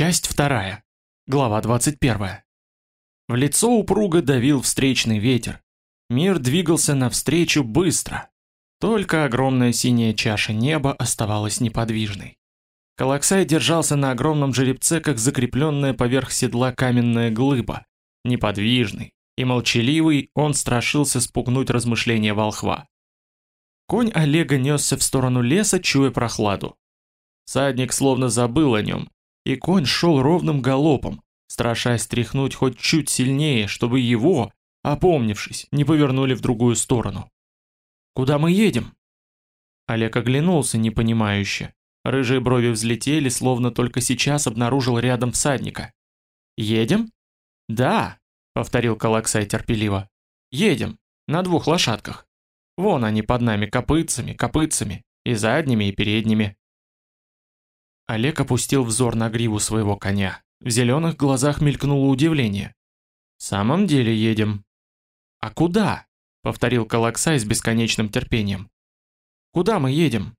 Часть вторая. Глава 21. В лицо упруго давил встречный ветер. Мир двигался навстречу быстро. Только огромная синяя чаша неба оставалась неподвижной. Калаксай держался на огромном жеребце, как закрепленная поверх седла каменная глыба. Неподвижный и молчаливый, он страшился спугнуть размышления волхва. Конь Олега несся в сторону леса, чуя прохладу. Садник словно забыл о нем, и конь шел ровным галопом, страшась тряхнуть хоть чуть сильнее, чтобы его, опомнившись, не повернули в другую сторону. «Куда мы едем?» Олег оглянулся непонимающе. Рыжие брови взлетели, словно только сейчас обнаружил рядом всадника. «Едем?» «Да», — повторил Калаксай терпеливо. «Едем, на двух лошадках. Вон они под нами копытцами, копытцами, и задними, и передними. Олег опустил взор на гриву своего коня. В зеленых глазах мелькнуло удивление. «В самом деле едем». «А куда?» — повторил Калаксай с бесконечным терпением. «Куда мы едем?»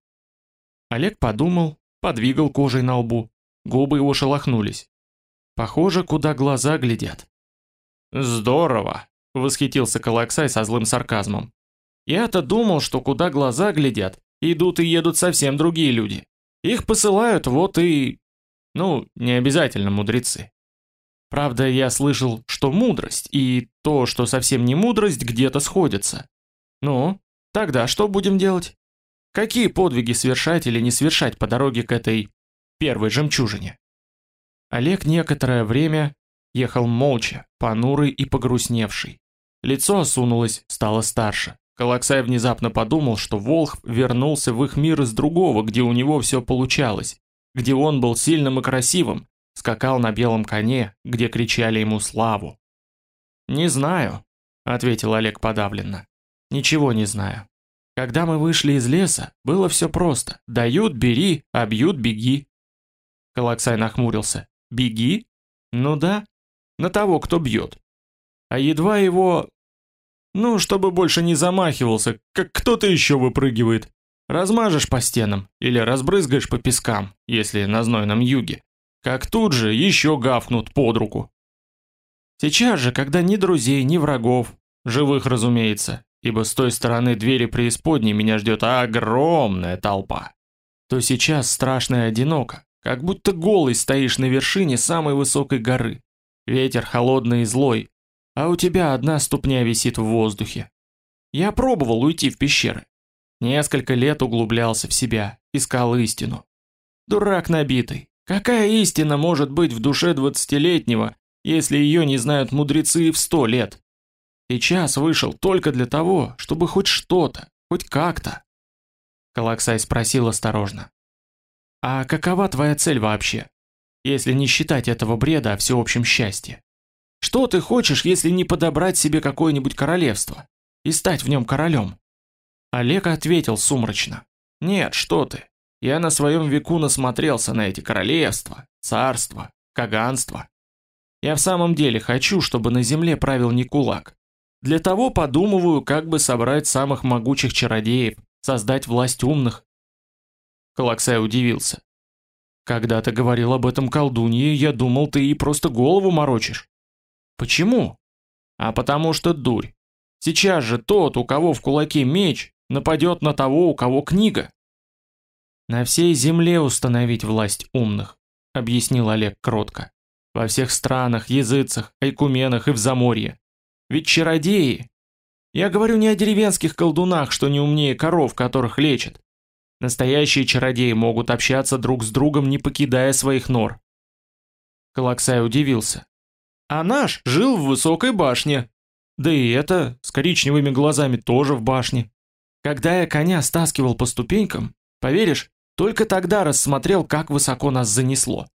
Олег подумал, подвигал кожей на лбу. Губы его шелохнулись. Похоже, куда глаза глядят. «Здорово!» — восхитился Калаксай со злым сарказмом. «Я-то думал, что куда глаза глядят, идут и едут совсем другие люди. Их посылают вот и... Ну, не обязательно мудрецы. Правда, я слышал, что мудрость и то, что совсем не мудрость, где-то сходятся. Ну, тогда что будем делать? Какие подвиги совершать или не совершать по дороге к этой первой жемчужине? Олег некоторое время ехал молча, понурый и погрустневший. Лицо осунулось, стало старше. Калаксай внезапно подумал, что Волх вернулся в их мир из другого, где у него все получалось, где он был сильным и красивым, скакал на белом коне, где кричали ему славу. «Не знаю», — ответил Олег подавленно. «Ничего не знаю. Когда мы вышли из леса, было все просто. Дают – бери, а бьют – беги». Калаксай нахмурился. «Беги? Ну да, на того, кто бьет. А едва его ну, чтобы больше не замахивался, как кто-то еще выпрыгивает. Размажешь по стенам или разбрызгаешь по пескам, если на знойном юге. Как тут же еще гавкнут под руку. Сейчас же, когда ни друзей, ни врагов, живых, разумеется, ибо с той стороны двери преисподней меня ждет огромная толпа, то сейчас страшно и одиноко, как будто голый стоишь на вершине самой высокой горы. Ветер холодный и злой, а у тебя одна ступня висит в воздухе. Я пробовал уйти в пещеры. Несколько лет углублялся в себя, искал истину. Дурак набитый. Какая истина может быть в душе двадцатилетнего, если ее не знают мудрецы в сто лет? Сейчас вышел только для того, чтобы хоть что-то, хоть как-то. Калаксай спросил осторожно. А какова твоя цель вообще? Если не считать этого бреда о всеобщем счастье. Что ты хочешь, если не подобрать себе какое-нибудь королевство и стать в нем королем? Олег ответил сумрачно. Нет, что ты. Я на своем веку насмотрелся на эти королевства, царства, каганства. Я в самом деле хочу, чтобы на земле правил не кулак. Для того подумываю, как бы собрать самых могучих чародеев, создать власть умных. Калаксай удивился. Когда ты говорил об этом колдунье, я думал, ты ей просто голову морочишь. Почему? А потому что дурь. Сейчас же тот, у кого в кулаке меч, нападет на того, у кого книга. На всей земле установить власть умных, объяснил Олег кротко. Во всех странах, языцах, айкуменах и в заморье. Ведь чародеи... Я говорю не о деревенских колдунах, что не умнее коров, которых лечат. Настоящие чародеи могут общаться друг с другом, не покидая своих нор. Калаксай удивился. А наш жил в высокой башне. Да и это, с коричневыми глазами, тоже в башне. Когда я коня стаскивал по ступенькам, поверишь, только тогда рассмотрел, как высоко нас занесло.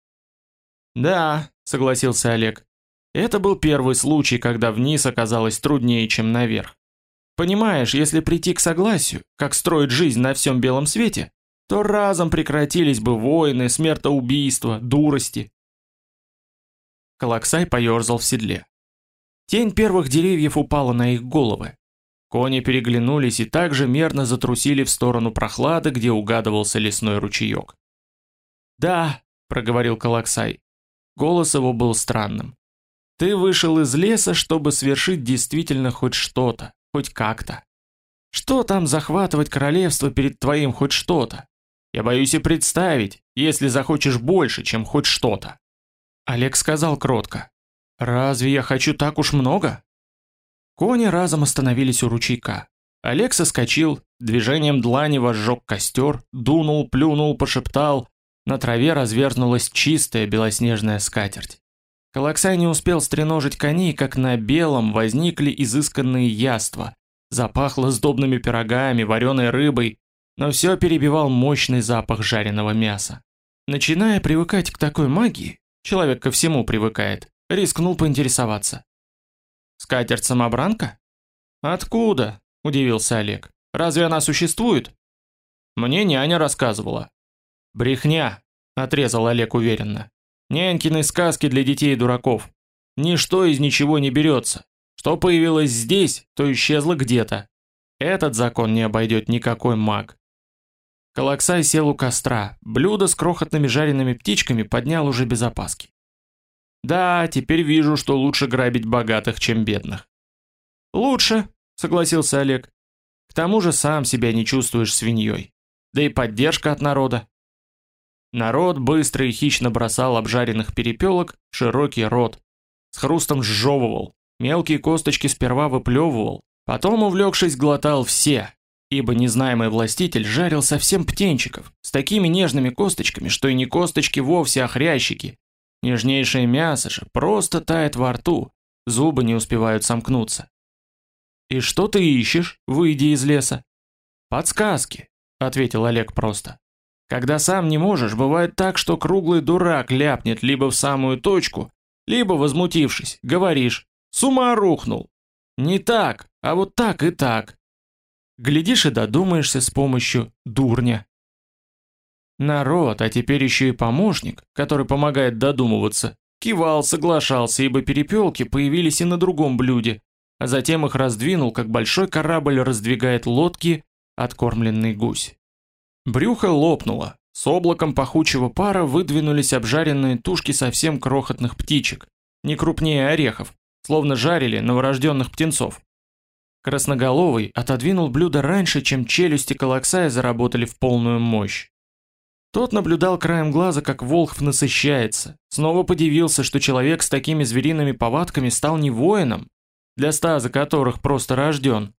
Да, согласился Олег. Это был первый случай, когда вниз оказалось труднее, чем наверх. Понимаешь, если прийти к согласию, как строить жизнь на всем белом свете, то разом прекратились бы войны, смертоубийства, дурости. Калаксай поерзал в седле. Тень первых деревьев упала на их головы. Кони переглянулись и также мерно затрусили в сторону прохлады, где угадывался лесной ручеек. «Да», — проговорил Калаксай, Голос его был странным. Ты вышел из леса, чтобы свершить действительно хоть что-то, хоть как-то. Что там захватывать королевство перед твоим хоть что-то? Я боюсь и представить, если захочешь больше, чем хоть что-то. Олег сказал кротко. Разве я хочу так уж много? Кони разом остановились у ручейка. Олег соскочил, движением длани возжег костер, дунул, плюнул, пошептал. На траве развернулась чистая белоснежная скатерть. Калаксай не успел стреножить коней, как на белом возникли изысканные яства. Запахло сдобными пирогами, вареной рыбой, но все перебивал мощный запах жареного мяса. Начиная привыкать к такой магии, человек ко всему привыкает, рискнул поинтересоваться. «Скатерть-самобранка?» «Откуда?» – удивился Олег. «Разве она существует?» «Мне няня рассказывала». «Брехня», – отрезал Олег уверенно. «Нянькины сказки для детей и дураков. Ничто из ничего не берется. Что появилось здесь, то исчезло где-то. Этот закон не обойдет никакой маг. Калаксай сел у костра, блюдо с крохотными жареными птичками поднял уже без опаски. Да, теперь вижу, что лучше грабить богатых, чем бедных. Лучше, согласился Олег. К тому же сам себя не чувствуешь свиньей. Да и поддержка от народа. Народ быстро и хищно бросал обжаренных перепелок в широкий рот. С хрустом сжевывал, мелкие косточки сперва выплевывал, потом, увлекшись, глотал все, ибо незнаемый властитель жарил совсем птенчиков, с такими нежными косточками, что и не косточки вовсе, а хрящики. Нежнейшее мясо же просто тает во рту, зубы не успевают сомкнуться. «И что ты ищешь, выйдя из леса?» «Подсказки», — ответил Олег просто. «Когда сам не можешь, бывает так, что круглый дурак ляпнет либо в самую точку, либо, возмутившись, говоришь «С ума рухнул!» Не так, а вот так и так. Глядишь и додумаешься с помощью дурня. Народ, а теперь еще и помощник, который помогает додумываться, кивал, соглашался, ибо перепелки появились и на другом блюде, а затем их раздвинул, как большой корабль раздвигает лодки, откормленный гусь. Брюхо лопнуло, с облаком пахучего пара выдвинулись обжаренные тушки совсем крохотных птичек, не крупнее орехов, словно жарили новорожденных птенцов. Красноголовый отодвинул блюдо раньше, чем челюсти Калаксая заработали в полную мощь. Тот наблюдал краем глаза, как Волхв насыщается, снова подивился, что человек с такими звериными повадками стал не воином, для стаза которых просто рожден,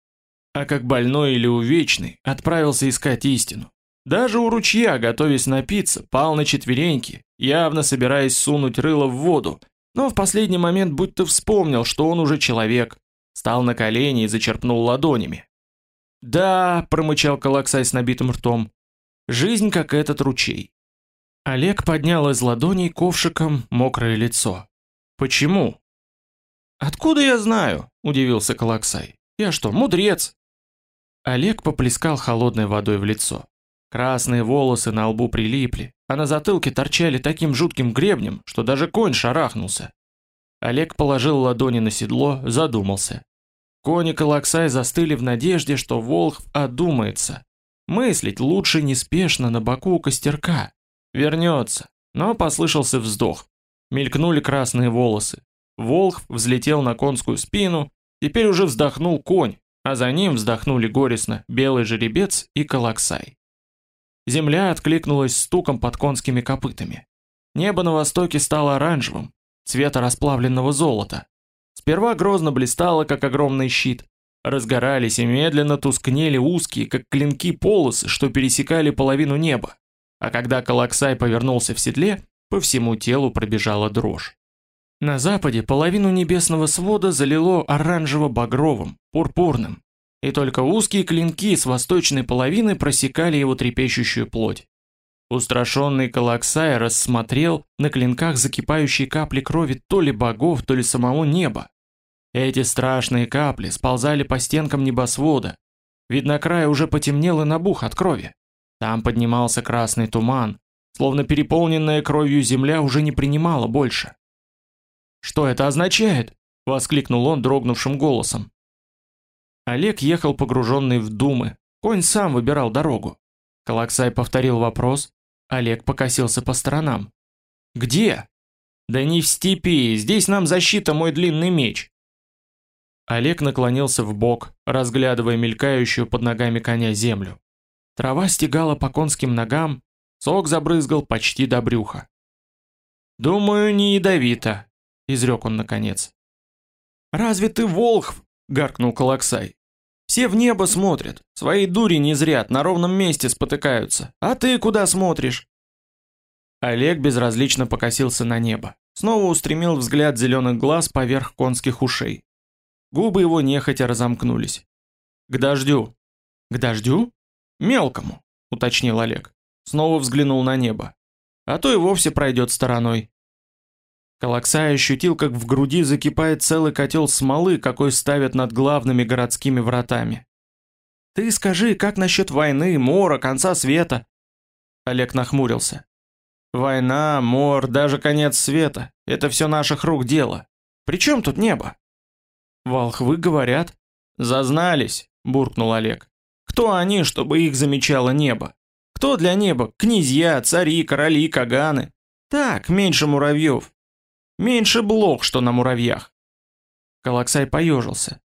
а как больной или увечный отправился искать истину. Даже у ручья, готовясь напиться, пал на четвереньки, явно собираясь сунуть рыло в воду, но в последний момент будто вспомнил, что он уже человек, Стал на колени и зачерпнул ладонями. «Да», — промычал Калаксай с набитым ртом, — «жизнь как этот ручей». Олег поднял из ладоней ковшиком мокрое лицо. «Почему?» «Откуда я знаю?» – удивился Калаксай. «Я что, мудрец?» Олег поплескал холодной водой в лицо. Красные волосы на лбу прилипли, а на затылке торчали таким жутким гребнем, что даже конь шарахнулся. Олег положил ладони на седло, задумался. Кони Калаксай застыли в надежде, что Волхв одумается. Мыслить лучше неспешно на боку у костерка. Вернется. Но послышался вздох. Мелькнули красные волосы. Волхв взлетел на конскую спину. Теперь уже вздохнул конь, а за ним вздохнули горестно белый жеребец и Калаксай. Земля откликнулась стуком под конскими копытами. Небо на востоке стало оранжевым, цвета расплавленного золота. Сперва грозно блистало, как огромный щит. Разгорались и медленно тускнели узкие, как клинки полосы, что пересекали половину неба. А когда Калаксай повернулся в седле, по всему телу пробежала дрожь. На западе половину небесного свода залило оранжево-багровым, пурпурным, и только узкие клинки с восточной половины просекали его трепещущую плоть. Устрашенный Калаксай рассмотрел на клинках закипающие капли крови то ли богов, то ли самого неба. Эти страшные капли сползали по стенкам небосвода. Видно, край уже потемнел и набух от крови. Там поднимался красный туман, словно переполненная кровью земля уже не принимала больше. «Что это означает?» — воскликнул он дрогнувшим голосом. Олег ехал погруженный в думы, конь сам выбирал дорогу. Калаксай повторил вопрос, Олег покосился по сторонам. «Где?» Да не в степи, здесь нам защита мой длинный меч. Олег наклонился в бок, разглядывая мелькающую под ногами коня землю. Трава стегала по конским ногам, сок забрызгал почти до брюха. «Думаю, не ядовито», — изрек он наконец. «Разве ты волхв?» — гаркнул Калаксай. «Все в небо смотрят, свои дури не зрят, на ровном месте спотыкаются. А ты куда смотришь?» Олег безразлично покосился на небо. Снова устремил взгляд зеленых глаз поверх конских ушей. Губы его нехотя разомкнулись. «К дождю». «К дождю?» «Мелкому», — уточнил Олег. Снова взглянул на небо. «А то и вовсе пройдет стороной». Калаксай ощутил, как в груди закипает целый котел смолы, какой ставят над главными городскими вратами. «Ты скажи, как насчет войны, мора, конца света?» Олег нахмурился. «Война, мор, даже конец света — это все наших рук дело. При чем тут небо?» Волхвы говорят. Зазнались, буркнул Олег. Кто они, чтобы их замечало небо? Кто для неба? Князья, цари, короли, каганы. Так, меньше муравьев. Меньше блох, что на муравьях. Калаксай поежился.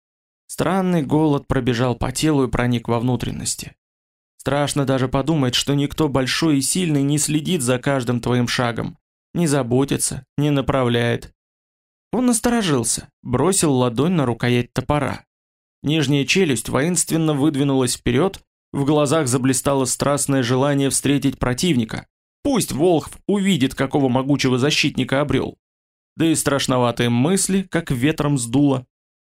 Странный голод пробежал по телу и проник во внутренности. Страшно даже подумать, что никто большой и сильный не следит за каждым твоим шагом, не заботится, не направляет, он насторожился, бросил ладонь на рукоять топора. Нижняя челюсть воинственно выдвинулась вперед, в глазах заблистало страстное желание встретить противника. Пусть Волхв увидит, какого могучего защитника обрел. Да и страшноватые мысли, как ветром сдуло,